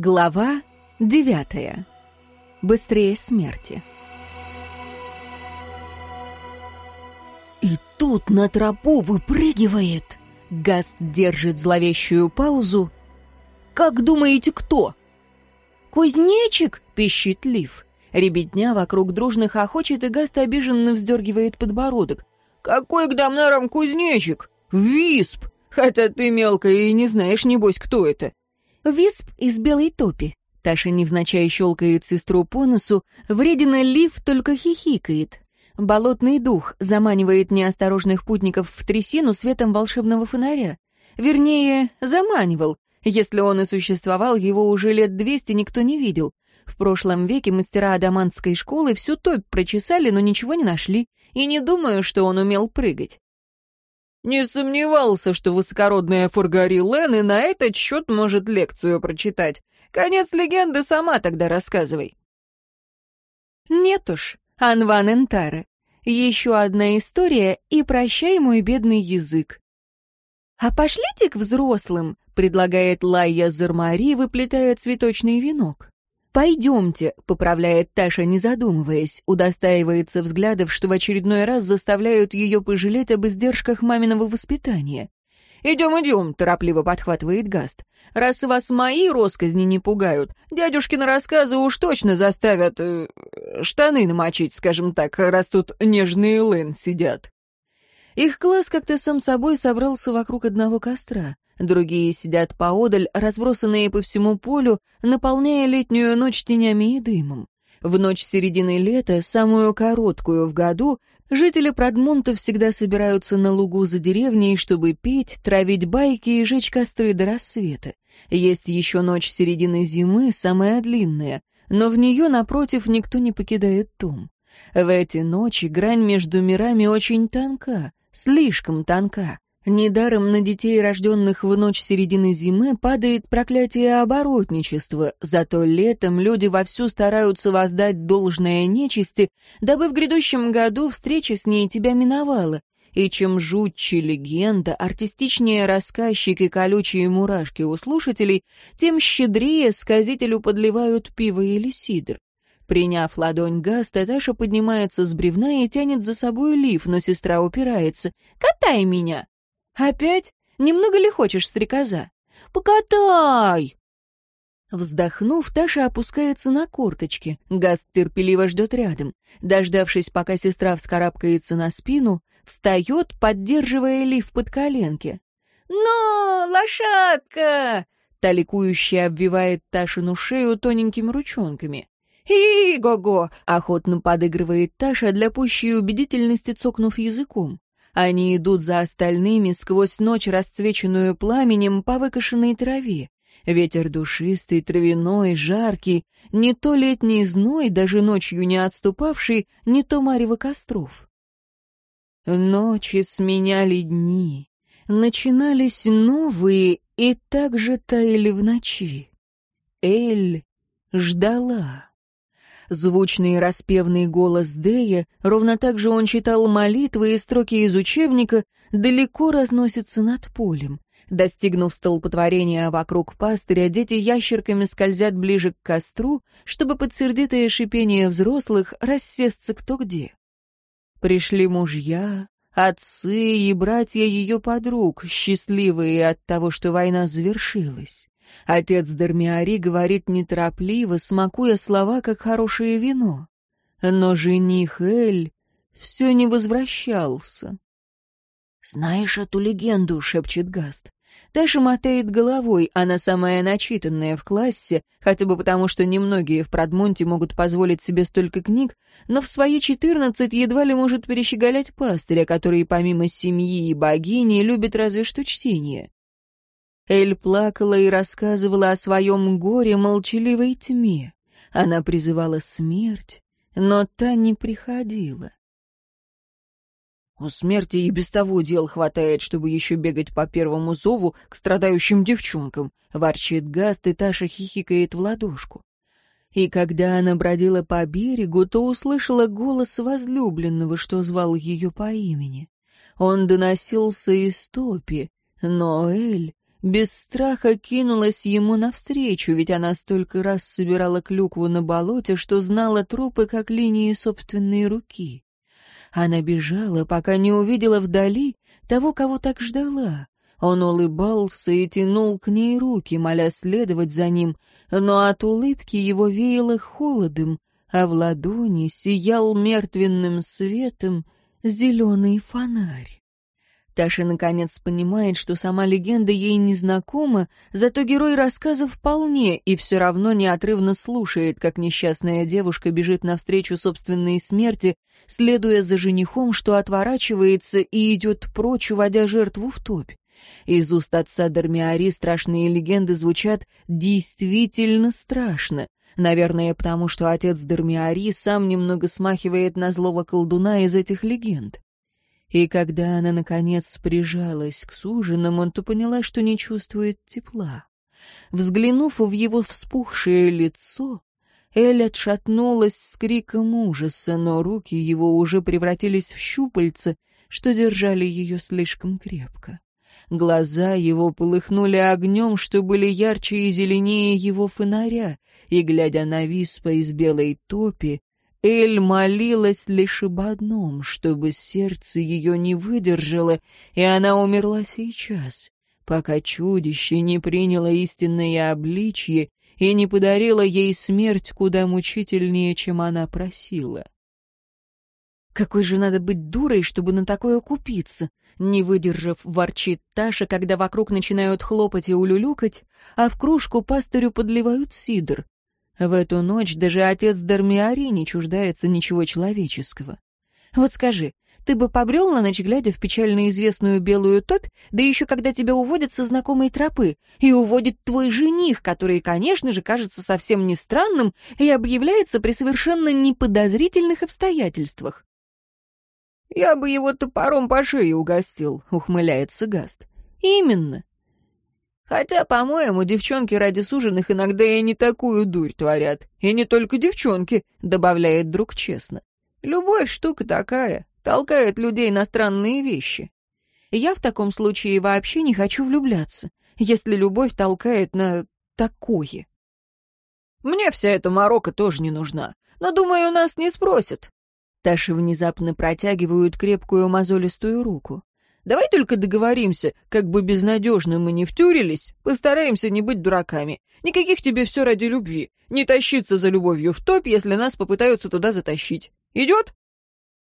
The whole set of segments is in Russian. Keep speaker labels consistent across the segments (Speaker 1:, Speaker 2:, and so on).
Speaker 1: Глава 9. Быстрее смерти. И тут на тропу выпрыгивает. Гаст держит зловещую паузу. Как думаете, кто? Кузнечик, пищит Лив. Ребятня вокруг дружных охочет, и Гаст обиженно вздергивает подбородок. Какой к дамнерам кузнечик? Висп! Хотя ты мелкая и не знаешь, небось, кто это. Висп из белой топи. Таша невзначай щелкает сестру по носу, вредина Лив только хихикает. Болотный дух заманивает неосторожных путников в трясину светом волшебного фонаря. Вернее, заманивал. Если он и существовал, его уже лет двести никто не видел. В прошлом веке мастера адамантской школы всю топь прочесали, но ничего не нашли. И не думаю, что он умел прыгать. Не сомневался, что высокородная фургари и на этот счет может лекцию прочитать. Конец легенды сама тогда рассказывай. Нет уж, Анван Энтара. Еще одна история и прощай мой бедный язык. А пошлите к взрослым, предлагает Лайя Зармари, выплетая цветочный венок. «Пойдемте», — поправляет Таша, не задумываясь, удостаивается взглядов, что в очередной раз заставляют ее пожалеть об издержках маминого воспитания. «Идем, идем», — торопливо подхватывает Гаст. «Раз вас мои росказни не пугают, дядюшкины рассказы уж точно заставят... Э, штаны намочить, скажем так, раз тут нежные лэн сидят». Их класс как-то сам собой собрался вокруг одного костра. Другие сидят поодаль, разбросанные по всему полю, наполняя летнюю ночь тенями и дымом. В ночь середины лета, самую короткую в году, жители Продмунта всегда собираются на лугу за деревней, чтобы пить, травить байки и жечь костры до рассвета. Есть еще ночь середины зимы, самая длинная, но в нее, напротив, никто не покидает дом. В эти ночи грань между мирами очень тонка, слишком тонка. Недаром на детей, рожденных в ночь середины зимы, падает проклятие оборотничества, зато летом люди вовсю стараются воздать должное нечисти, дабы в грядущем году встреча с ней тебя миновала. И чем жутче легенда, артистичнее рассказчик и колючие мурашки у слушателей, тем щедрее сказителю подливают пиво или сидр. Приняв ладонь газ, Таша поднимается с бревна и тянет за собой лиф, но сестра упирается. «Катай меня!» «Опять? Немного ли хочешь, стрекоза?» «Покатай!» Вздохнув, Таша опускается на корточки. Гаст терпеливо ждет рядом. Дождавшись, пока сестра вскарабкается на спину, встает, поддерживая лиф под коленки. «Но, лошадка!» Таликующая обвивает Ташину шею тоненькими ручонками. «Хи-го-го!» — охотно подыгрывает Таша для пущей убедительности, цокнув языком. Они идут за остальными сквозь ночь, расцвеченную пламенем по выкошенной траве. Ветер душистый, травяной, жаркий, не то летний зной, даже ночью не отступавший, не то марево костров. Ночи сменяли дни, начинались новые, и так же таяли в ночи. Эль ждала. Звучный распевный голос Дея, ровно так же он читал молитвы и строки из учебника, далеко разносится над полем. Достигнув столпотворения вокруг пастыря, дети ящерками скользят ближе к костру, чтобы под сердитое шипение взрослых рассесться кто где. Пришли мужья, отцы и братья ее подруг, счастливые от того, что война завершилась. Отец Дармиари говорит неторопливо, смакуя слова, как хорошее вино. Но жених Эль все не возвращался. «Знаешь эту легенду?» — шепчет Гаст. Таша мотает головой, она самая начитанная в классе, хотя бы потому, что немногие в Продмунте могут позволить себе столько книг, но в свои четырнадцать едва ли может перещеголять пастыря, который помимо семьи и богини любит разве что чтение. Эль плакала и рассказывала о своем горе молчаливой тьме. Она призывала смерть, но та не приходила. У смерти и без того дел хватает, чтобы еще бегать по первому зову к страдающим девчонкам, ворчит Гаст, и Таша хихикает в ладошку. И когда она бродила по берегу, то услышала голос возлюбленного, что звал ее по имени. Он доносился из топи, но Эль без страха кинулась ему навстречу, ведь она столько раз собирала клюкву на болоте, что знала тропы как линии собственной руки. Она бежала, пока не увидела вдали того, кого так ждала. Он улыбался и тянул к ней руки, моля следовать за ним, но от улыбки его веяло холодом, а в ладони сиял мертвенным светом зеленый фонарь. Таша наконец понимает, что сама легенда ей не знакома, зато герой рассказа вполне и все равно неотрывно слушает, как несчастная девушка бежит навстречу собственной смерти, следуя за женихом, что отворачивается и идет прочь, уводя жертву в топь. Из уст отца Дармиари страшные легенды звучат действительно страшно. Наверное, потому что отец Дармиари сам немного смахивает на злого колдуна из этих легенд. И когда она, наконец, прижалась к суженому, он то поняла, что не чувствует тепла. Взглянув в его вспухшее лицо, Эль отшатнулась с криком ужаса, но руки его уже превратились в щупальца, что держали ее слишком крепко. Глаза его полыхнули огнем, что были ярче и зеленее его фонаря, и, глядя на виспа из белой топи, Эль молилась лишь об одном, чтобы сердце ее не выдержало, и она умерла сейчас, пока чудище не приняло истинное обличье и не подарило ей смерть куда мучительнее, чем она просила. «Какой же надо быть дурой, чтобы на такое купиться?» Не выдержав, ворчит Таша, когда вокруг начинают хлопать и улюлюкать, а в кружку пастырю подливают сидр. В эту ночь даже отец Дармиари не чуждается ничего человеческого. Вот скажи, ты бы побрел на ночь, глядя в печально известную белую топь, да еще когда тебя уводят со знакомой тропы, и уводит твой жених, который, конечно же, кажется совсем не странным и объявляется при совершенно неподозрительных обстоятельствах. «Я бы его топором по шее угостил», — ухмыляется Гаст. «Именно. Хотя, по-моему, девчонки ради суженых иногда и не такую дурь творят. И не только девчонки, добавляет друг честно. Любовь штука такая, толкает людей на странные вещи. Я в таком случае вообще не хочу влюбляться, если любовь толкает на такое. Мне вся эта морока тоже не нужна, но, думаю, нас не спросят. Таши внезапно протягивают крепкую мозолистую руку. Давай только договоримся, как бы безнадежно мы не втюрились, постараемся не быть дураками. Никаких тебе все ради любви. Не тащиться за любовью в топ, если нас попытаются туда затащить. Идет?»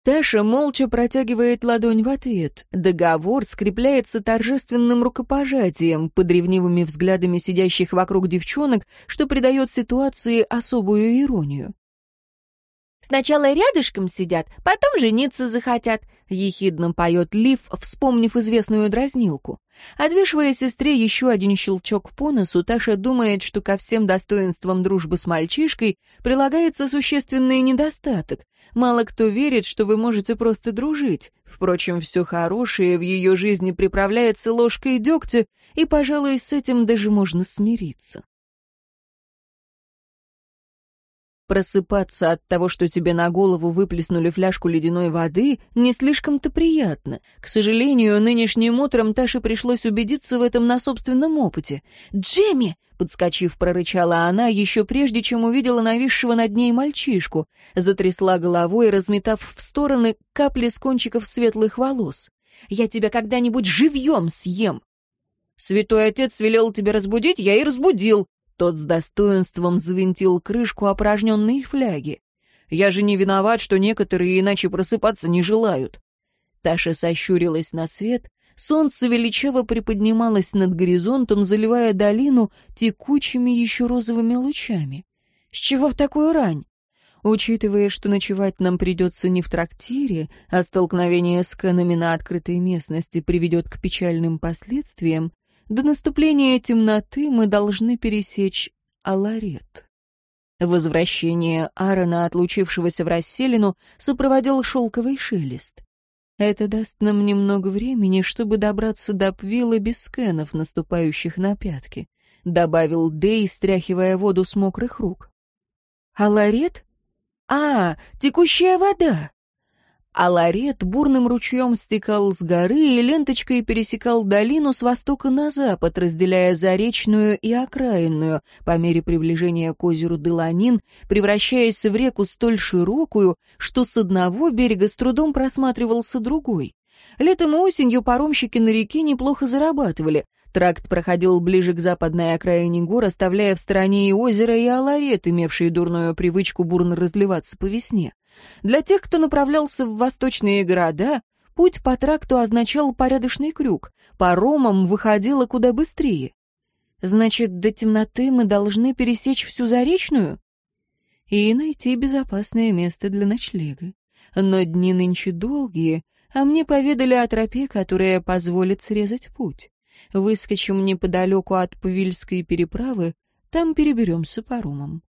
Speaker 1: Таша молча протягивает ладонь в ответ. Договор скрепляется торжественным рукопожатием под ревнивыми взглядами сидящих вокруг девчонок, что придает ситуации особую иронию. «Сначала рядышком сидят, потом жениться захотят ехидно поет Лив, вспомнив известную дразнилку. Отвешивая сестре еще один щелчок по носу, Таша думает, что ко всем достоинствам дружбы с мальчишкой прилагается существенный недостаток. Мало кто верит, что вы можете просто дружить. Впрочем, все хорошее в ее жизни приправляется ложкой дегтя, и, пожалуй, с этим даже можно смириться. Просыпаться от того, что тебе на голову выплеснули фляжку ледяной воды, не слишком-то приятно. К сожалению, нынешним утром Таше пришлось убедиться в этом на собственном опыте. «Джемми!» — подскочив, прорычала она, еще прежде чем увидела нависшего над ней мальчишку. Затрясла головой, разметав в стороны капли с кончиков светлых волос. «Я тебя когда-нибудь живьем съем!» «Святой отец велел тебя разбудить, я и разбудил», тот с достоинством завинтил крышку опражненной фляги. «Я же не виноват, что некоторые иначе просыпаться не желают». Таша сощурилась на свет, солнце величаво приподнималось над горизонтом, заливая долину текучими еще розовыми лучами. «С чего в такую рань?» Учитывая, что ночевать нам придется не в трактире, а столкновение с кэнами на открытой местности приведет к печальным последствиям, до наступления темноты мы должны пересечь Аларет. Возвращение Аарона, отлучившегося в расселину, сопроводил шелковый шелест. Это даст нам немного времени, чтобы добраться до Пвилла без скенов, наступающих на пятки, — добавил Дэй, стряхивая воду с мокрых рук. — Аларет? А, текущая вода! а ларет бурным ручьем стекал с горы и ленточкой пересекал долину с востока на запад, разделяя заречную и окраинную, по мере приближения к озеру Деланин, превращаясь в реку столь широкую, что с одного берега с трудом просматривался другой. Летом и осенью паромщики на реке неплохо зарабатывали, Тракт проходил ближе к западной окраине гор, оставляя в стороне и озеро, и аларет, имевшие дурную привычку бурно разливаться по весне. Для тех, кто направлялся в восточные города, путь по тракту означал порядочный крюк, паромом выходило куда быстрее. Значит, до темноты мы должны пересечь всю Заречную и найти безопасное место для ночлега. Но дни нынче долгие, а мне поведали о тропе, которая позволит срезать путь. Выскочим неподалеку от Павильской переправы, там переберемся паромом.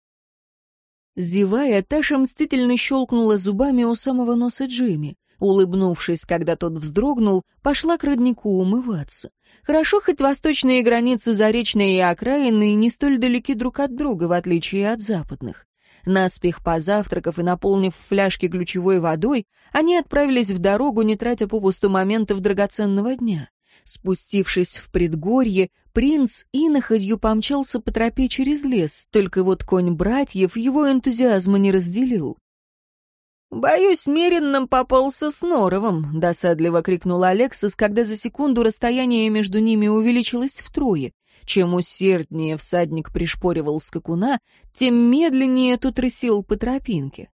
Speaker 1: Зевая, Таша мстительно щелкнула зубами у самого носа Джимми. Улыбнувшись, когда тот вздрогнул, пошла к роднику умываться. Хорошо, хоть восточные границы Заречной и окраины не столь далеки друг от друга, в отличие от западных. Наспех позавтракав и наполнив фляжки ключевой водой, они отправились в дорогу, не тратя попусту моментов драгоценного дня. Спустившись в предгорье, принц иноходью помчался по тропе через лес, только вот конь братьев его энтузиазма не разделил. «Боюсь, Мерин нам попался с Норовым», — досадливо крикнул Алексис, когда за секунду расстояние между ними увеличилось втрое. Чем усерднее всадник пришпоривал скакуна, тем медленнее тот рысил по тропинке.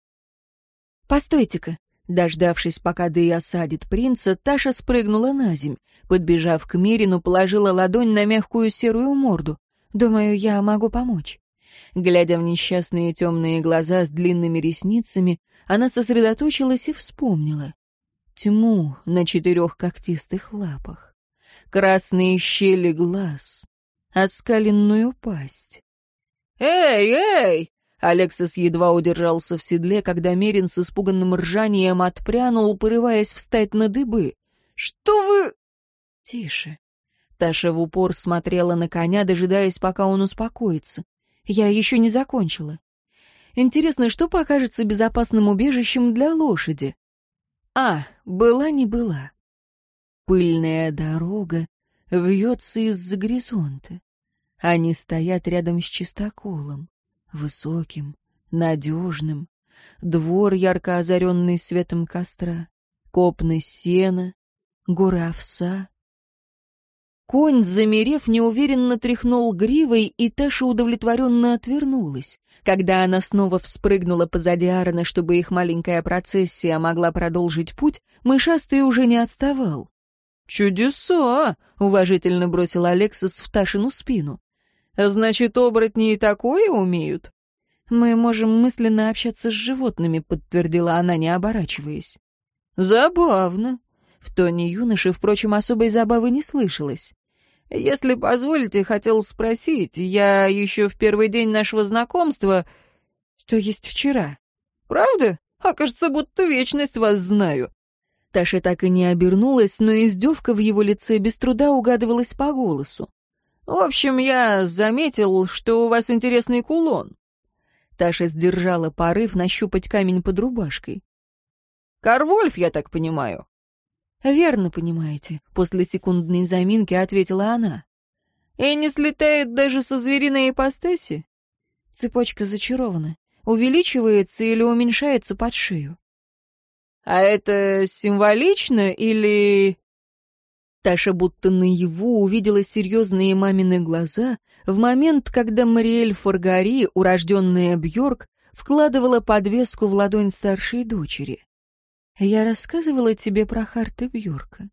Speaker 1: «Постойте-ка, Дождавшись, пока Дэй осадит принца, Таша спрыгнула на земь. Подбежав к Мерину, положила ладонь на мягкую серую морду. «Думаю, я могу помочь». Глядя в несчастные темные глаза с длинными ресницами, она сосредоточилась и вспомнила. Тьму на четырех когтистых лапах, красные щели глаз, оскаленную пасть. «Эй, эй!» Алексис едва удержался в седле, когда Мерин с испуганным ржанием отпрянул, порываясь встать на дыбы. «Что вы...» «Тише». Таша в упор смотрела на коня, дожидаясь, пока он успокоится. «Я еще не закончила. Интересно, что покажется безопасным убежищем для лошади?» «А, была не была». Пыльная дорога вьется из-за горизонта. Они стоят рядом с чистоколом высоким, надежным, двор, ярко озаренный светом костра, копны сена, гора овса. Конь, замерев, неуверенно тряхнул гривой, и Таша удовлетворенно отвернулась. Когда она снова вспрыгнула позади Аарона, чтобы их маленькая процессия могла продолжить путь, мышастый уже не отставал. «Чудеса!» — уважительно бросил Алексис в Ташину спину. Значит, оборотни и такое умеют? Мы можем мысленно общаться с животными, подтвердила она, не оборачиваясь. Забавно. В тоне юноши, впрочем, особой забавы не слышалось. Если позволите, хотел спросить, я еще в первый день нашего знакомства... то есть вчера? Правда? А кажется, будто вечность вас знаю. Таша так и не обернулась, но издевка в его лице без труда угадывалась по голосу. В общем, я заметил, что у вас интересный кулон». Таша сдержала порыв нащупать камень под рубашкой. «Карвольф, я так понимаю». «Верно понимаете», — после секундной заминки ответила она. «И не слетает даже со звериной ипостаси?» Цепочка зачарована. Увеличивается или уменьшается под шею. «А это символично или...» Таша будто наяву увидела серьезные мамины глаза в момент, когда Мариэль Форгари, урожденная Бьорк, вкладывала подвеску в ладонь старшей дочери. «Я рассказывала тебе про Харта Бьорка.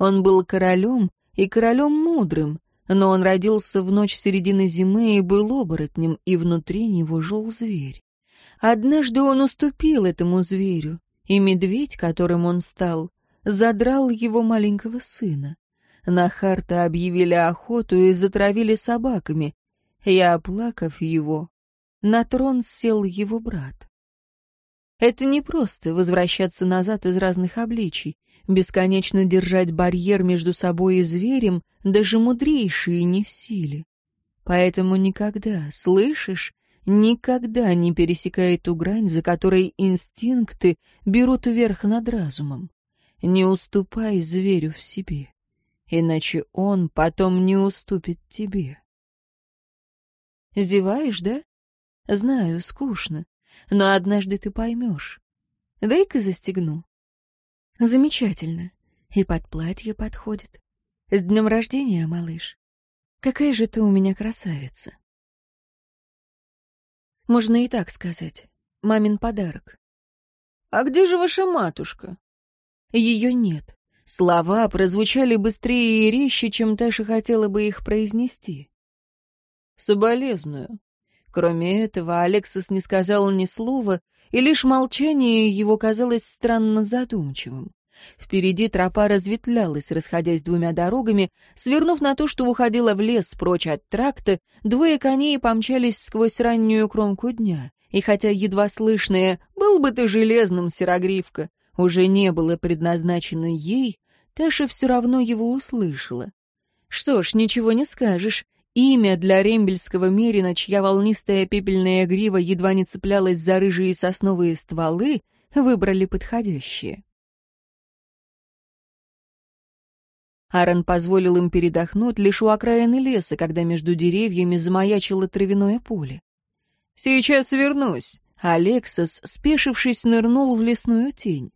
Speaker 1: Он был королем и королем мудрым, но он родился в ночь середины зимы и был оборотнем, и внутри него жил зверь. Однажды он уступил этому зверю, и медведь, которым он стал, задрал его маленького сына. На Харта объявили охоту и затравили собаками. Я, оплакав его, на трон сел его брат. Это не просто возвращаться назад из разных обличий, бесконечно держать барьер между собой и зверем, даже мудрейшие не в силе. Поэтому никогда, слышишь, никогда не пересекай ту грань, за которой инстинкты берут верх над разумом не уступай зверю в себе, иначе он потом не уступит тебе. Зеваешь, да? Знаю, скучно, но однажды ты поймешь. Дай-ка застегну. Замечательно. И под платье подходит. С днем рождения, малыш. Какая же ты у меня красавица. Можно и так сказать. Мамин подарок. А где же ваша матушка? Ее нет. Слова прозвучали быстрее и резче, чем Таша хотела бы их произнести. «Соболезную». Кроме этого, Алексис не сказал ни слова, и лишь молчание его казалось странно задумчивым. Впереди тропа разветвлялась, расходясь двумя дорогами, свернув на то, что уходила в лес прочь от тракта, двое коней помчались сквозь раннюю кромку дня. И хотя едва слышное «Был бы ты железным, серогривка!» уже не было предназначено ей, Таша все равно его услышала. Что ж, ничего не скажешь. Имя для рембельского мерина, чья волнистая пепельная грива едва не цеплялась за рыжие сосновые стволы, выбрали подходящее. Аарон позволил им передохнуть лишь у окраины леса, когда между деревьями замаячило травяное поле. «Сейчас вернусь», — Алексос, спешившись, нырнул в лесную тень.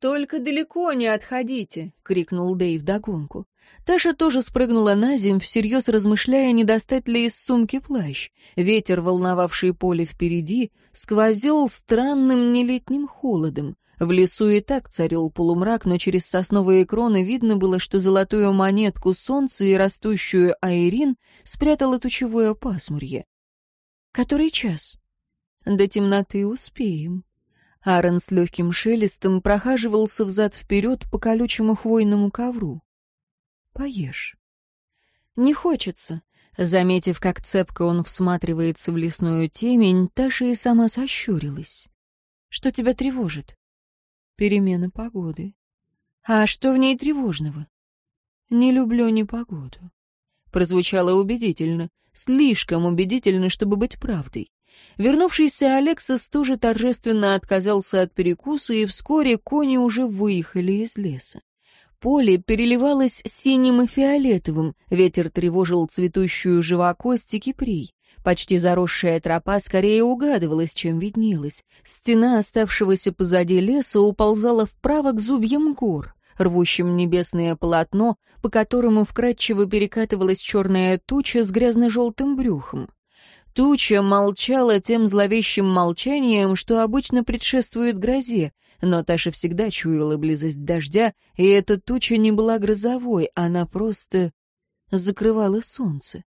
Speaker 1: «Только далеко не отходите!» — крикнул Дэйв догонку. Таша тоже спрыгнула на земь, всерьез размышляя, не достать ли из сумки плащ. Ветер, волновавший поле впереди, сквозил странным нелетним холодом. В лесу и так царил полумрак, но через сосновые кроны видно было, что золотую монетку солнца и растущую айрин спрятало тучевое пасмурье. «Который час?» «До темноты успеем». Аарон с легким шелестом прохаживался взад-вперед по колючему хвойному ковру. «Поешь». «Не хочется». Заметив, как цепко он всматривается в лесную темень, Таша и сама сощурилась. «Что тебя тревожит?» «Перемена погоды». «А что в ней тревожного?» «Не люблю непогоду». Прозвучало убедительно, слишком убедительно, чтобы быть правдой. Вернувшийся Алексис тоже торжественно отказался от перекуса, и вскоре кони уже выехали из леса. Поле переливалось синим и фиолетовым, ветер тревожил цветущую живокость и киприй. Почти заросшая тропа скорее угадывалась, чем виднелась. Стена оставшегося позади леса уползала вправо к зубьям гор, рвущим небесное полотно, по которому вкрадчиво перекатывалась черная туча с грязно-желтым брюхом. Туча молчала тем зловещим молчанием, что обычно предшествует грозе, но Таша всегда чуяла близость дождя, и эта туча не была грозовой, она просто закрывала солнце.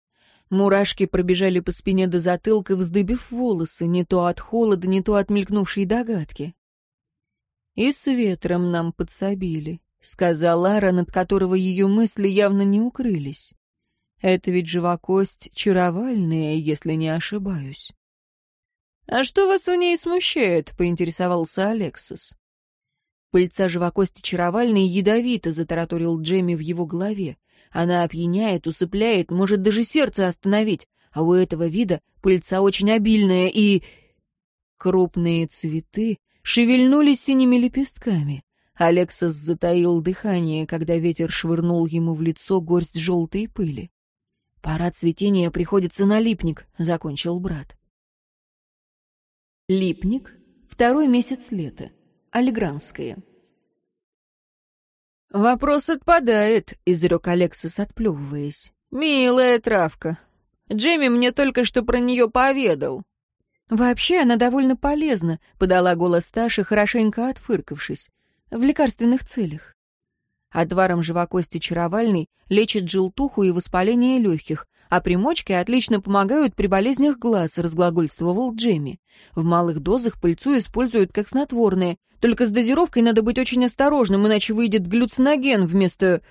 Speaker 1: Мурашки пробежали по спине до затылка, вздыбив волосы, не то от холода, не то от мелькнувшей догадки. «И с ветром нам подсобили», — сказала Лара, над которого ее мысли явно не укрылись. Это ведь живокость чаровальная, если не ошибаюсь. «А что вас в ней смущает?» — поинтересовался Алексис. Пыльца живокости чаровальной ядовито затараторил Джемми в его голове. Она опьяняет, усыпляет, может даже сердце остановить, а у этого вида пыльца очень обильная и... Крупные цветы шевельнулись синими лепестками. Алексас затаил дыхание, когда ветер швырнул ему в лицо горсть желтой пыли. «Пора цветения приходится на липник», — закончил брат. Липник, второй месяц лета, Алигранское. «Вопрос отпадает», — изрек Алексис, отплевываясь. «Милая травка. Джимми мне только что про нее поведал». «Вообще она довольно полезна», — подала голос Таши, хорошенько отфыркавшись. «В лекарственных целях». А Отваром жива чаровальный лечит желтуху и воспаление легких, а примочки отлично помогают при болезнях глаз, разглагольствовал Джемми. В малых дозах пыльцу используют как снотворное, только с дозировкой надо быть очень осторожным, иначе выйдет глюциноген вместо...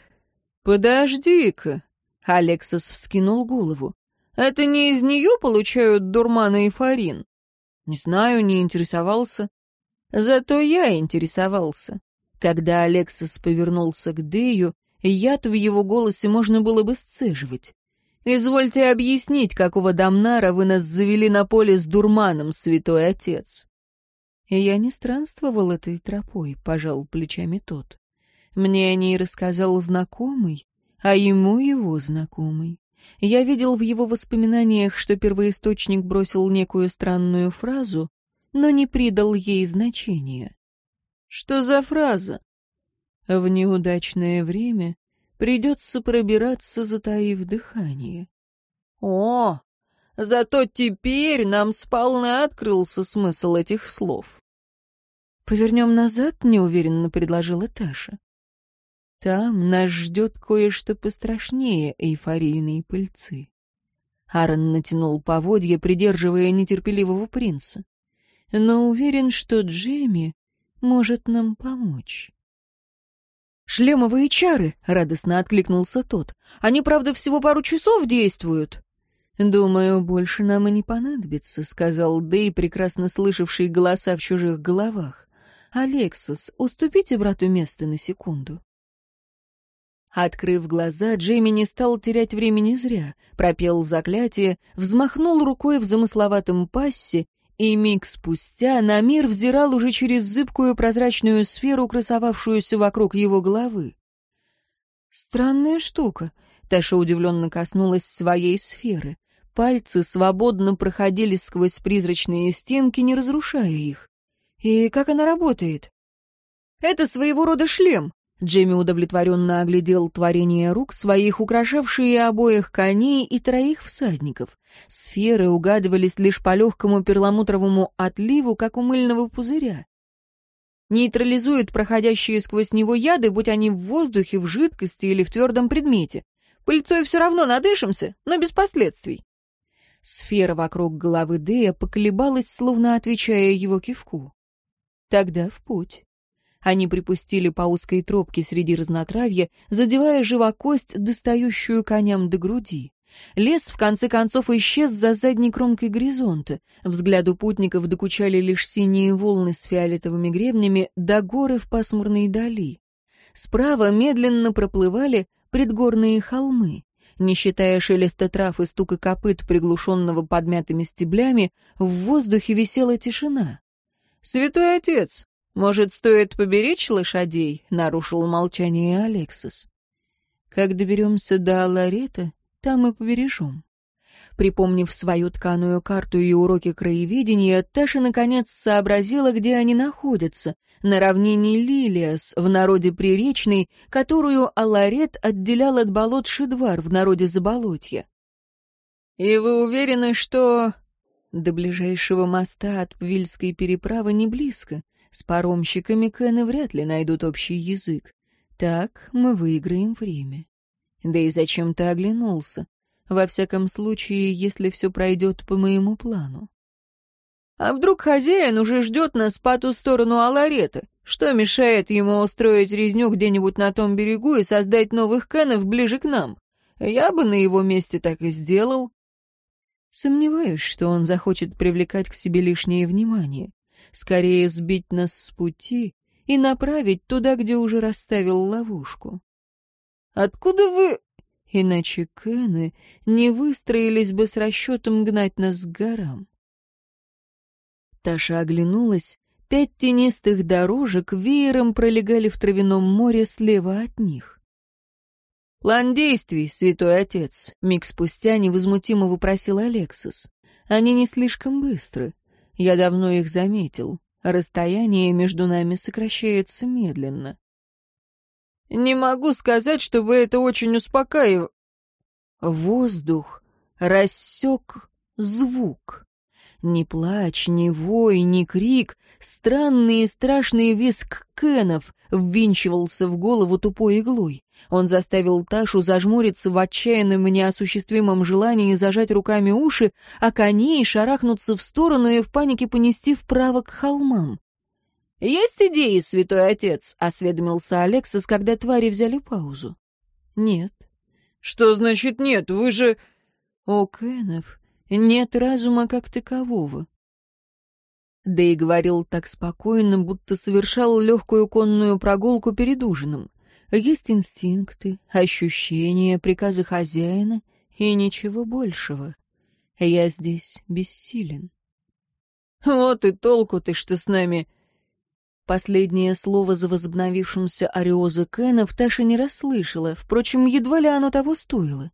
Speaker 1: «Подожди-ка!» — Алексас вскинул голову. «Это не из нее получают дурман и фарин. «Не знаю, не интересовался». «Зато я интересовался. Когда Алексис повернулся к Дею, яд в его голосе можно было бы сцеживать. «Извольте объяснить, какого Дамнара вы нас завели на поле с дурманом, святой отец». «Я не странствовал этой тропой», — пожал плечами тот. «Мне о ней рассказал знакомый, а ему его знакомый. Я видел в его воспоминаниях, что первоисточник бросил некую странную фразу, но не придал ей значения. Что за фраза? В неудачное время придется пробираться, затаив дыхание. О, зато теперь нам сполна открылся смысл этих слов. «Повернем назад», — неуверенно предложила Таша. «Там нас ждет кое-что пострашнее эйфорийные пыльцы». Аарон натянул поводья, придерживая нетерпеливого принца. «Но уверен, что Джемми может нам помочь. «Шлемовые чары!» — радостно откликнулся тот. «Они, правда, всего пару часов действуют!» «Думаю, больше нам и не понадобится», — сказал Дэй, прекрасно слышавший голоса в чужих головах. «Алексис, уступите брату место на секунду». Открыв глаза, Джейми не стал терять времени зря, пропел заклятие, взмахнул рукой в замысловатом пассе, и миг спустя на мир взирал уже через зыбкую прозрачную сферу, красовавшуюся вокруг его головы. «Странная штука», — Таша удивленно коснулась своей сферы. Пальцы свободно проходили сквозь призрачные стенки, не разрушая их. «И как она работает?» «Это своего рода шлем», Джимми удовлетворенно оглядел творение рук своих, украшавшие обоих коней и троих всадников. Сферы угадывались лишь по легкому перламутровому отливу, как у мыльного пузыря. Нейтрализует проходящие сквозь него яды, будь они в воздухе, в жидкости или в твердом предмете. Пыльцой все равно надышимся, но без последствий. Сфера вокруг головы Дея поколебалась, словно отвечая его кивку. Тогда в путь. Они припустили по узкой тропке среди разнотравья, задевая живокость, достающую коням до груди. Лес, в конце концов, исчез за задней кромкой горизонта. Взгляду путников докучали лишь синие волны с фиолетовыми гребнями до да горы в пасмурной дали. Справа медленно проплывали предгорные холмы. Не считая шелеста трав и стука копыт, приглушенного подмятыми стеблями, в воздухе висела тишина. «Святой отец, «Может, стоит поберечь лошадей?» — нарушил молчание Алексис. «Как доберемся до Аларета, там и побережем». Припомнив свою тканую карту и уроки краеведения, Таша наконец сообразила, где они находятся. На равнине Лилиас, в народе Приречной, которую Аларет отделял от болот Шедвар, в народе Заболотья. «И вы уверены, что...» До ближайшего моста от Пвильской переправы не близко. С паромщиками Кэна вряд ли найдут общий язык. Так мы выиграем время. Да и зачем ты оглянулся? Во всяком случае, если все пройдет по моему плану. А вдруг хозяин уже ждет нас по ту сторону Аларета? Что мешает ему устроить резню где-нибудь на том берегу и создать новых Кенов ближе к нам? Я бы на его месте так и сделал. Сомневаюсь, что он захочет привлекать к себе лишнее внимание скорее сбить нас с пути и направить туда, где уже расставил ловушку. «Откуда вы...» Иначе Кены не выстроились бы с расчетом гнать нас к горам. Таша оглянулась. Пять тенистых дорожек веером пролегали в травяном море слева от них. «План действий, святой отец», — миг спустя невозмутимо вопросил Алексис. «Они не слишком быстры. Я давно их заметил. Расстояние между нами сокращается медленно. Не могу сказать, чтобы это очень успокаивало. Воздух рассек звук. Ни плач, ни вой, ни крик, странный и страшный виск кенов ввинчивался в голову тупой иглой. Он заставил Ташу зажмуриться в отчаянном и неосуществимом желании зажать руками уши, а коней шарахнуться в сторону и в панике понести вправо к холмам. «Есть идеи, святой отец?» — осведомился Алексис, когда твари взяли паузу. «Нет». «Что значит нет? Вы же...» «О, Кенов, нет разума как такового». Да и говорил так спокойно, будто совершал легкую конную прогулку перед ужином. Есть инстинкты, ощущения, приказы хозяина и ничего большего. Я здесь бессилен.
Speaker 2: «Вот и толку ты, что с нами...»
Speaker 1: Последнее слово за возобновившимся ариозы Кэна Таша не расслышала, впрочем, едва ли оно того стоило.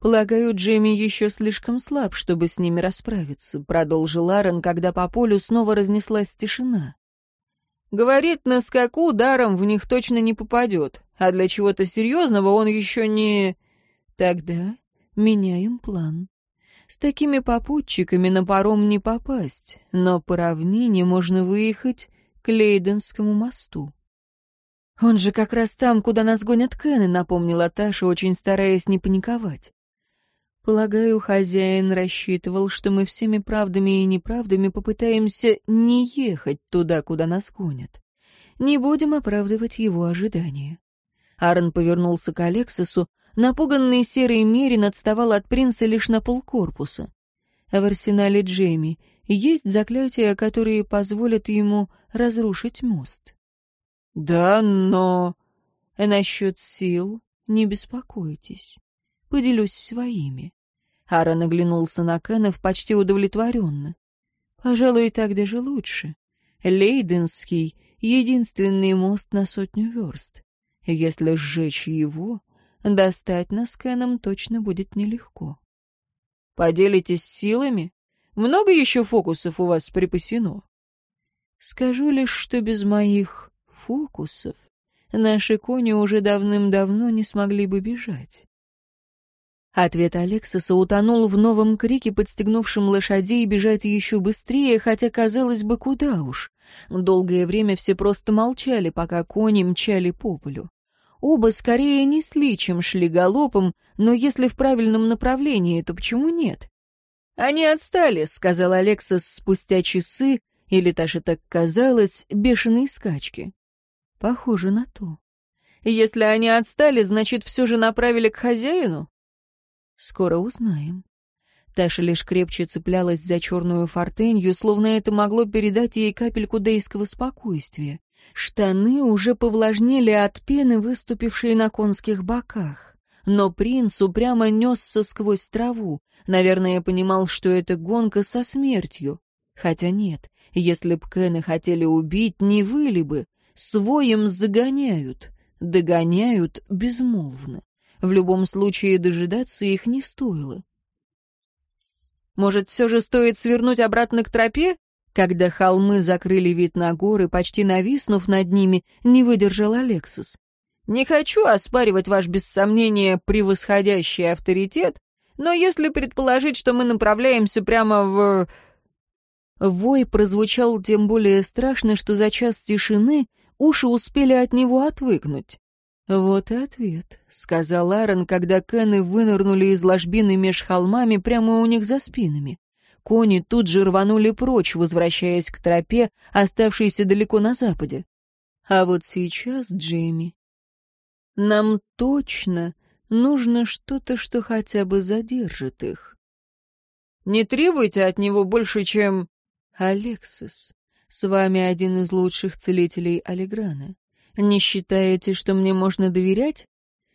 Speaker 1: «Полагаю, Джейми еще слишком слаб, чтобы с ними расправиться», — продолжил Аарон, когда по полю снова разнеслась тишина.
Speaker 2: Говорит, на скаку ударом в них точно не попадет, а для чего-то серьезного он еще не...
Speaker 1: Тогда меняем план. С такими попутчиками на паром не попасть, но по равнине можно выехать к Лейденскому мосту. «Он же как раз там, куда нас гонят Кены», — напомнила Таша, очень стараясь не паниковать. Полагаю, хозяин рассчитывал, что мы всеми правдами и неправдами попытаемся не ехать туда, куда нас гонят. Не будем оправдывать его ожидания. Аарон повернулся к Алексису. Напуганный серый Мерин отставал от принца лишь на полкорпуса. В арсенале Джейми есть заклятия, которые позволят ему разрушить мост.
Speaker 2: «Да, но...»
Speaker 1: «Насчет сил не беспокойтесь» поделюсь своими. Ара наглянулся на Кенов почти удовлетворенно. Пожалуй, так даже лучше. Лейденский — единственный мост на сотню верст. Если сжечь его, достать нас Кеном точно будет нелегко.
Speaker 2: Поделитесь силами? Много еще фокусов у вас припасено?
Speaker 1: Скажу лишь, что без моих фокусов наши кони уже давным-давно не смогли бы бежать. Ответ Алексиса утонул в новом крике, подстегнувшем лошадей бежать еще быстрее, хотя, казалось бы, куда уж. Долгое время все просто молчали, пока кони мчали по полю. Оба скорее несли, чем шли галопом, но если в правильном направлении, то почему нет?
Speaker 2: «Они отстали», — сказал Алексис спустя часы, или даже так казалось, бешеные скачки.
Speaker 1: «Похоже на то.
Speaker 2: Если они отстали, значит, все же направили к хозяину?»
Speaker 1: Скоро узнаем. Таша лишь крепче цеплялась за черную фортенью, словно это могло передать ей капельку дейского спокойствия. Штаны уже повлажнели от пены, выступившей на конских боках. Но принц упрямо несся сквозь траву. Наверное, понимал, что это гонка со смертью. Хотя нет, если б Кены хотели убить, не выли бы. Своим загоняют, догоняют безмолвно. В любом случае дожидаться их не стоило.
Speaker 2: Может, все же стоит свернуть обратно к тропе?
Speaker 1: Когда холмы закрыли вид на горы, почти нависнув над ними, не выдержал Алексис.
Speaker 2: «Не хочу оспаривать ваш, без сомнения, превосходящий авторитет, но если предположить, что мы направляемся прямо в...»
Speaker 1: Вой прозвучал тем более страшно, что за час тишины уши успели от него отвыкнуть. Вот и ответ, сказал Аарон, когда Кены вынырнули из ложбины меж холмами прямо у них за спинами. Кони тут же рванули прочь, возвращаясь к тропе, оставшейся далеко на западе. А вот сейчас, Джейми, нам точно нужно что-то, что хотя бы задержит их.
Speaker 2: Не требуйте от него больше, чем...
Speaker 1: Алексис, с вами один из лучших целителей Алиграна. Не считаете, что мне можно доверять?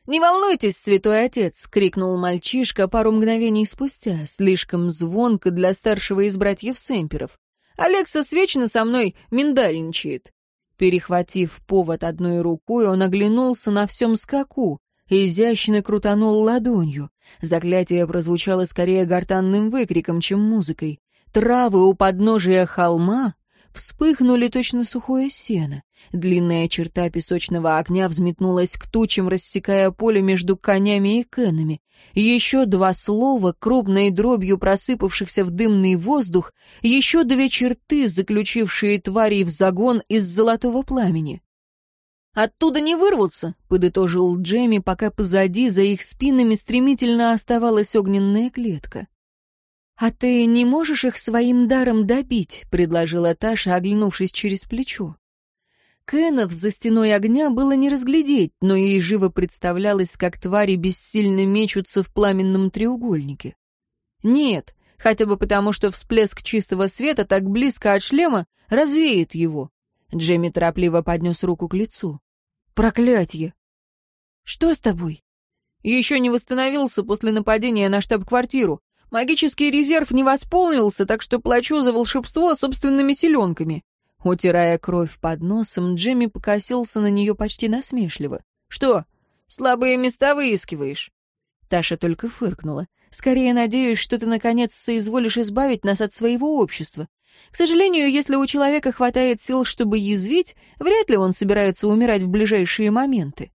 Speaker 2: «Не волнуйтесь, святой отец!» — крикнул мальчишка пару мгновений спустя, слишком звонко для старшего из братьев Семперов. «Алексос вечно со мной миндальничает!»
Speaker 1: Перехватив повод одной рукой, он оглянулся на всем скаку и изящно крутанул ладонью. Заклятие прозвучало скорее гортанным выкриком, чем музыкой. Травы у подножия холма Вспыхнули точно сухое сено. Длинная черта песочного огня взметнулась к тучам, рассекая поле между конями и кенами. Еще два слова, крупной дробью просыпавшихся в дымный воздух, еще две черты, заключившие тварей в загон из золотого пламени.
Speaker 2: «Оттуда не вырвутся», — подытожил Джейми, пока позади, за их спинами, стремительно оставалась огненная клетка.
Speaker 1: «А ты не можешь их своим даром добить?» — предложила Таша, оглянувшись через плечо. Кенов за стеной огня было не разглядеть, но ей живо представлялось, как твари бессильно мечутся в пламенном треугольнике.
Speaker 2: «Нет, хотя бы потому, что всплеск чистого света так близко от шлема развеет его».
Speaker 1: Джемми торопливо поднес руку к лицу. «Проклятье!»
Speaker 2: «Что с тобой?» «Еще не восстановился после нападения на штаб-квартиру. Магический резерв не восполнился, так что плачу за волшебство собственными селенками». Утирая кровь под носом, Джемми покосился на нее почти насмешливо. «Что, слабые места выискиваешь?» Таша только фыркнула. «Скорее надеюсь, что ты, наконец, соизволишь избавить нас от своего общества. К сожалению, если у человека хватает сил, чтобы язвить, вряд ли он собирается умирать в ближайшие моменты».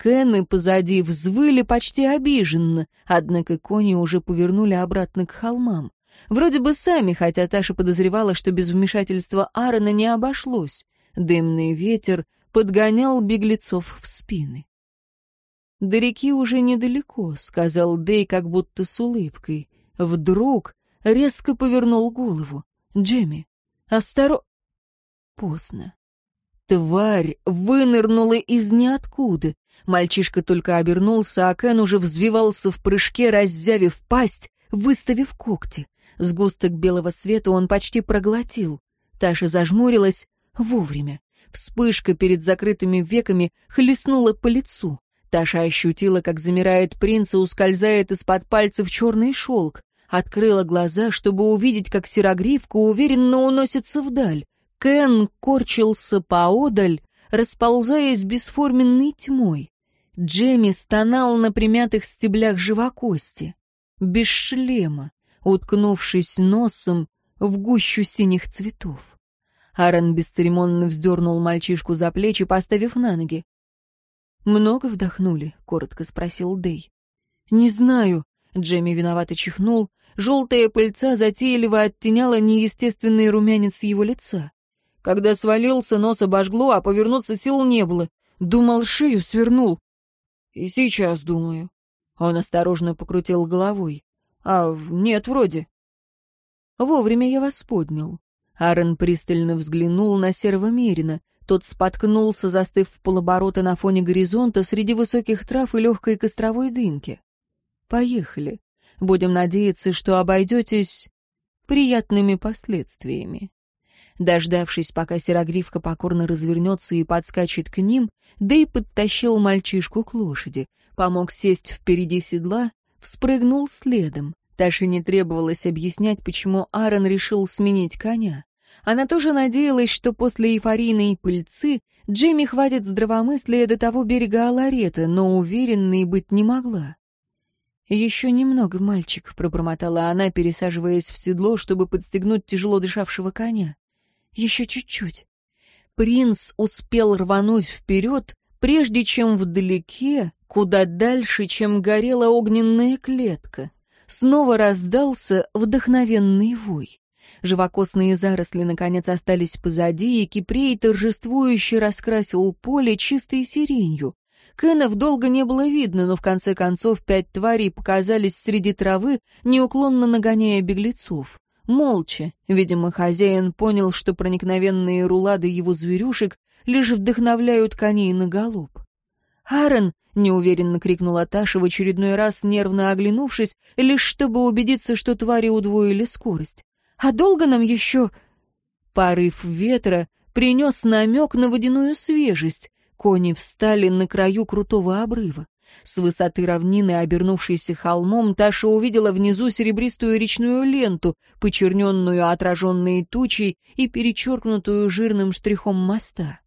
Speaker 2: Кэн позади взвыли почти обиженно, однако кони уже повернули обратно к холмам. Вроде бы сами, хотя Таша подозревала, что без вмешательства Аарона не обошлось. Дымный ветер подгонял беглецов в спины. «До реки уже недалеко», — сказал Дэй как будто с улыбкой. Вдруг резко повернул голову. «Джемми, остаро...» Поздно. Тварь вынырнула из ниоткуда, Мальчишка только обернулся, а Кен уже взвивался в прыжке, раззявив пасть, выставив когти. Сгусток белого света он почти проглотил. Таша зажмурилась вовремя. Вспышка перед закрытыми веками хлестнула по лицу. Таша ощутила, как замирает принц и ускользает из-под пальцев черный шелк. Открыла глаза, чтобы увидеть, как серогривка уверенно уносится вдаль. Кен корчился поодаль, расползаясь бесформенной тьмой. Джемми стонал на примятых стеблях живокости, без шлема, уткнувшись носом в гущу синих цветов. Аарон бесцеремонно вздернул мальчишку за плечи, поставив на ноги. «Много вдохнули?» — коротко спросил Дэй. «Не знаю», — Джемми виновато чихнул. Желтая пыльца затейливо оттеняла неестественный румянец его лица. Когда свалился, нос обожгло, а повернуться сил не было. Думал, шею свернул. И сейчас думаю. Он осторожно покрутил головой. А нет, вроде. Вовремя я вас поднял. Аарон пристально взглянул на серого Мерина. Тот споткнулся, застыв в полоборота на фоне горизонта среди высоких трав и легкой костровой дымки. «Поехали. Будем надеяться, что обойдетесь приятными последствиями». Дождавшись, пока серогривка покорно развернется и подскачет к ним, Дэй подтащил мальчишку к лошади, помог сесть впереди седла, вспрыгнул следом. Таше не требовалось объяснять, почему Аарон решил сменить коня. Она тоже надеялась, что после эйфорийной пыльцы Джимми хватит здравомыслия до того берега Аларета, но уверенной быть не могла. «Еще немного, мальчик», — пробормотала она, пересаживаясь в седло, чтобы подстегнуть тяжело дышавшего коня. Еще чуть-чуть. Принц успел рвануть вперед, прежде чем вдалеке, куда дальше, чем горела огненная клетка. Снова раздался вдохновенный вой. Живокосные заросли, наконец, остались позади, и Кипрей торжествующе раскрасил поле чистой сиренью. Кенов долго не было видно, но в конце концов пять тварей показались среди травы, неуклонно нагоняя беглецов молча. Видимо, хозяин понял, что проникновенные рулады его зверюшек лишь вдохновляют коней на голуб. «Аарон!» — неуверенно крикнула Таша в очередной раз, нервно оглянувшись, лишь чтобы убедиться, что твари удвоили скорость. «А долго нам еще...» Порыв ветра принес намек на водяную свежесть. Кони встали на краю крутого обрыва. С высоты равнины, обернувшейся холмом, Таша увидела внизу серебристую речную ленту, почерненную отраженной тучей и перечеркнутую жирным штрихом моста.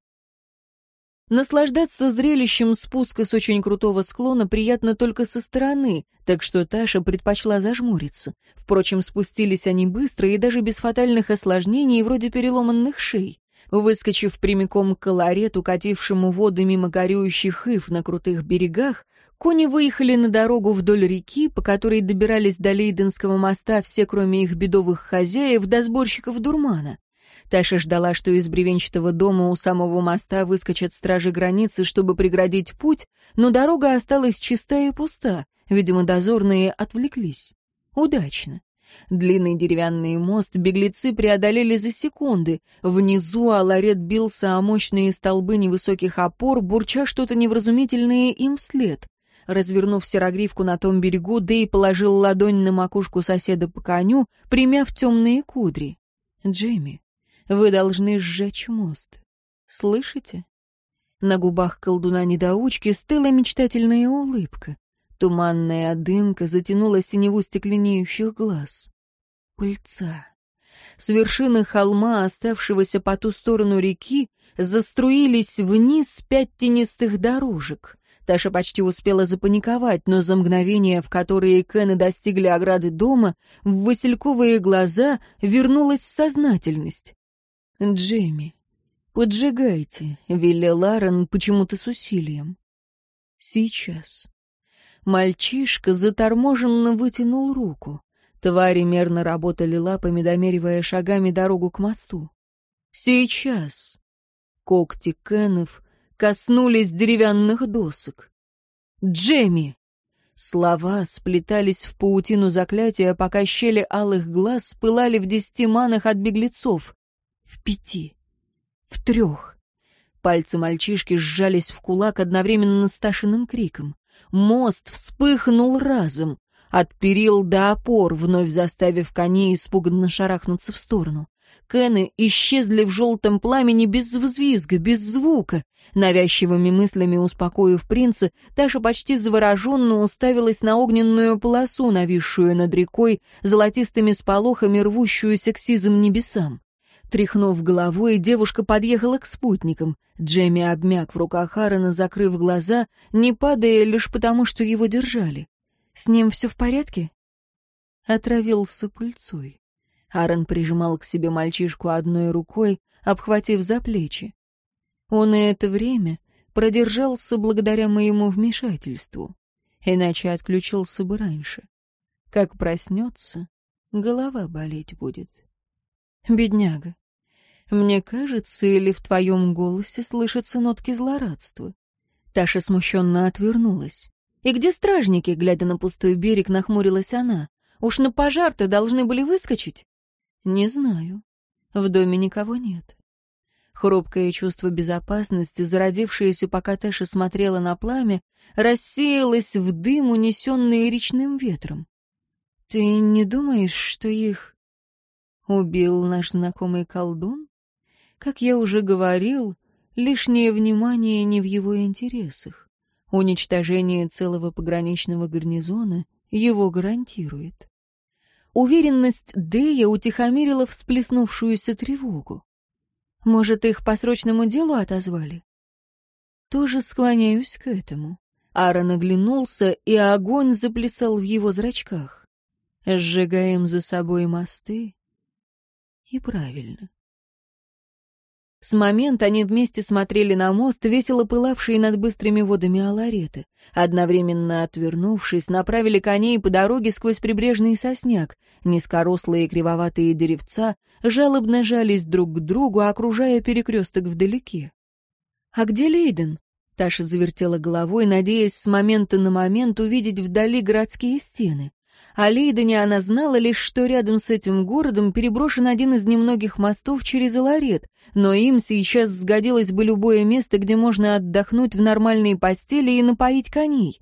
Speaker 2: Наслаждаться зрелищем спуска с очень крутого склона приятно только со стороны, так что Таша предпочла зажмуриться. Впрочем, спустились они быстро и даже без фатальных осложнений, вроде переломанных шей. Выскочив прямиком к колорету, катившему воды мимо горюющих ив на крутых берегах, Кони выехали на дорогу вдоль реки, по которой добирались до Лейденского моста все, кроме их бедовых хозяев, до сборщиков дурмана. Таша ждала, что из бревенчатого дома у самого моста выскочат стражи границы, чтобы преградить путь, но дорога осталась чистая и пуста. Видимо, дозорные отвлеклись. Удачно. Длинный деревянный мост беглецы преодолели за секунды. Внизу Аларет бился о мощные столбы невысоких опор, бурча что-то невразумительное им вслед развернув серогривку на том берегу, да положил ладонь на макушку соседа по коню, примяв темные кудри. «Джейми, вы должны сжечь мост. Слышите?» На губах колдуна-недоучки стыла мечтательная улыбка. Туманная дымка затянула синеву стекленеющих глаз. Пыльца. С вершины холма, оставшегося по ту сторону реки, заструились вниз пять тенистых дорожек. Таша почти успела запаниковать, но за мгновение, в которые Кены достигли ограды дома, в васильковые глаза вернулась сознательность. «Джейми, поджигайте», — велел Ларен почему-то с усилием. «Сейчас». Мальчишка заторможенно вытянул руку. Твари мерно работали лапами, домеривая шагами дорогу к мосту. «Сейчас!» Когти Кенов коснулись деревянных досок. «Джемми!» Слова сплетались в паутину заклятия, пока щели алых глаз пылали в десяти манах от беглецов. В пяти. В трех. Пальцы мальчишки сжались в кулак одновременно с Ташиным криком. Мост вспыхнул разом, от перил до опор, вновь заставив коней испуганно шарахнуться в сторону. Кены исчезли в желтом пламени без взвизга, без звука. Навязчивыми мыслями успокоив принца, Таша почти завороженно уставилась на огненную полосу, нависшую над рекой, золотистыми сполохами рвущуюся к сизым небесам. Тряхнув головой, девушка подъехала к спутникам. Джемми обмяк в руках Аарона, закрыв глаза, не падая лишь потому, что его держали. «С ним все в порядке?» Отравился пыльцой. Аарон прижимал к себе мальчишку одной рукой, обхватив за плечи. Он и это время продержался благодаря моему вмешательству, иначе отключился бы раньше. Как проснется, голова болеть будет. Бедняга, мне кажется, или в твоем голосе слышатся нотки злорадства. Таша смущенно отвернулась. «И где стражники?» — глядя на пустой берег, нахмурилась она. «Уж на пожар-то должны были выскочить». Не знаю. В доме никого нет. Хрупкое чувство безопасности, зародившееся, пока Тэша смотрела на пламя, рассеялось в дым, унесенный речным ветром. «Ты не думаешь, что их...» Убил наш знакомый колдун? Как я уже говорил, лишнее внимание не в его интересах. Уничтожение целого пограничного гарнизона его гарантирует. Уверенность Дэя утихомирила всплеснувшуюся тревогу. Может, их по срочному делу отозвали? Тоже склоняюсь к этому. Ара наглянулся, и огонь заплясал в его зрачках. Сжигаем за собой мосты. И правильно. С момента они вместе смотрели на мост, весело пылавший над быстрыми водами Алареты. Одновременно отвернувшись, направили коней по дороге сквозь прибрежный сосняк. Низкорослые кривоватые деревца жалобно жались друг к другу, окружая перекресток вдалеке. «А где Лейден?» Таша завертела головой, надеясь с момента на момент увидеть вдали городские стены. Алейда не она знала лишь, что рядом с этим городом переброшен один из немногих мостов через Иларет, но им сейчас сгодилось бы любое место, где можно отдохнуть в нормальной постели и напоить коней.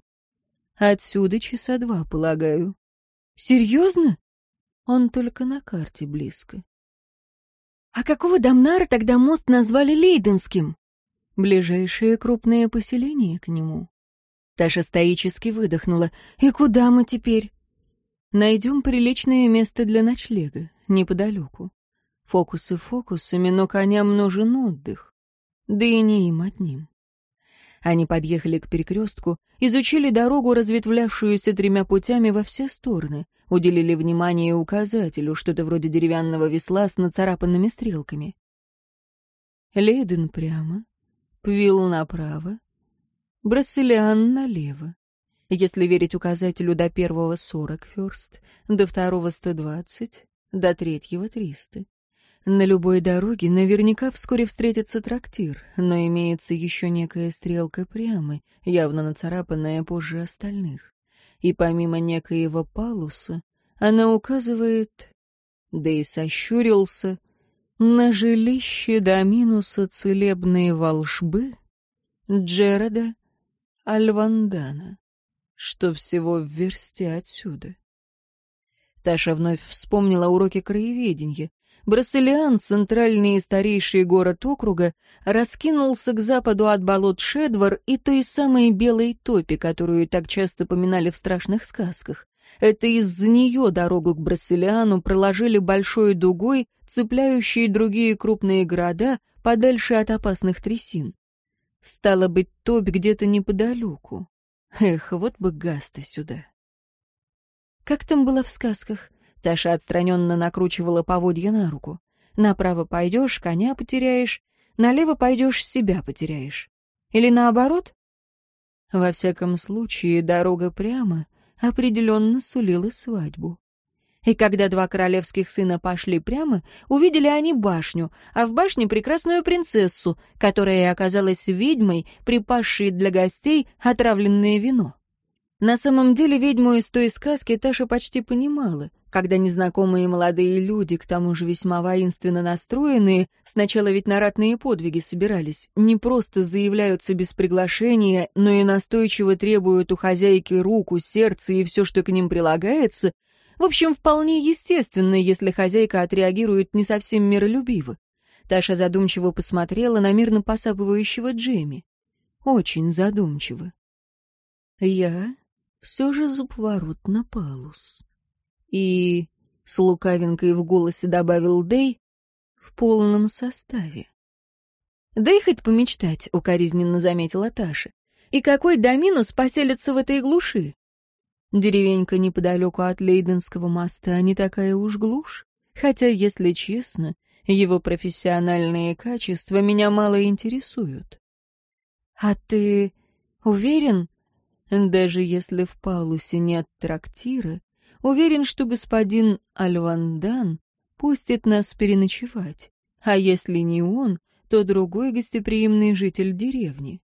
Speaker 2: Отсюда часа два, полагаю. Серьезно? Он только на карте близко. А какого Дамнара тогда мост назвали Лейденским? Ближайшее крупное поселение к нему. Таша стоически выдохнула. «И куда мы теперь?» Найдем приличное место для ночлега, неподалеку. Фокусы фокусами, но коням нужен отдых. Да и не им одним. Они подъехали к перекрестку, изучили дорогу, разветвлявшуюся тремя путями во все стороны, уделили внимание указателю, что-то вроде деревянного весла с нацарапанными стрелками. Лейден прямо, Пвил направо, Брасилиан налево. Если верить указателю до первого — 40 верст, до второго — 120, до третьего — 300. На любой дороге наверняка вскоре встретится трактир, но имеется еще некая стрелка прямы, явно нацарапанная позже остальных. И помимо некоего палуса, она указывает, да и сощурился, на жилище до минуса целебные волшбы Джерада Альвандана. Что всего в версте отсюда. Таша вновь вспомнила уроки краеведения. Брасилиан, центральный и старейший город округа, раскинулся к западу от болот Шедвар и той самой белой топи, которую так часто поминали в страшных сказках. Это из-за нее дорогу к Брасилиану проложили большой дугой, цепляющей другие крупные города подальше от опасных трясин. Стало быть, топь где-то неподалеку. Эх, вот бы газ-то сюда. Как там было в сказках? Таша отстраненно накручивала поводья на руку. Направо пойдешь, коня потеряешь, налево пойдешь, себя потеряешь. Или наоборот? Во всяком случае, дорога прямо определенно сулила свадьбу. И когда два королевских сына пошли прямо, увидели они башню, а в башне прекрасную принцессу, которая оказалась ведьмой, припасшей для гостей отравленное вино. На самом деле ведьму из той сказки Таша почти понимала. Когда незнакомые молодые люди, к тому же весьма воинственно настроенные, сначала ведь на ратные подвиги собирались, не просто заявляются без приглашения, но и настойчиво требуют у хозяйки руку, сердце и все, что к ним прилагается, в общем, вполне естественно, если хозяйка отреагирует не совсем миролюбиво. Таша задумчиво посмотрела на мирно посапывающего Джемми. Очень задумчиво. Я все же за поворот на палус. И с лукавинкой в голосе добавил Дей в полном составе. «Да и хоть помечтать», — укоризненно заметила Таша. «И какой доминус поселится в этой глуши? Деревенька неподалеку от Лейденского моста не такая уж глушь. Хотя, если честно, его профессиональные качества меня мало интересуют. «А ты уверен?» «Даже если в Палусе нет трактира, уверен, что господин Альвандан пустит нас переночевать, а если не он, то другой гостеприимный житель деревни».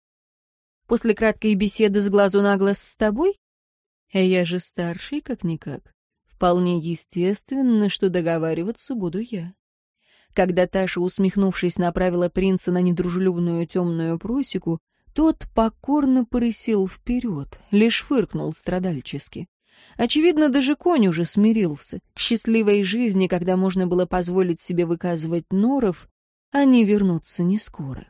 Speaker 2: После краткой беседы с глазу на глаз с тобой а я же старший как-никак. Вполне естественно, что договариваться буду я. Когда Таша, усмехнувшись, направила принца на недружелюбную темную просеку, тот покорно порысил вперед, лишь фыркнул страдальчески. Очевидно, даже конь уже смирился. К счастливой жизни, когда можно было позволить себе выказывать норов, они вернутся не скоро.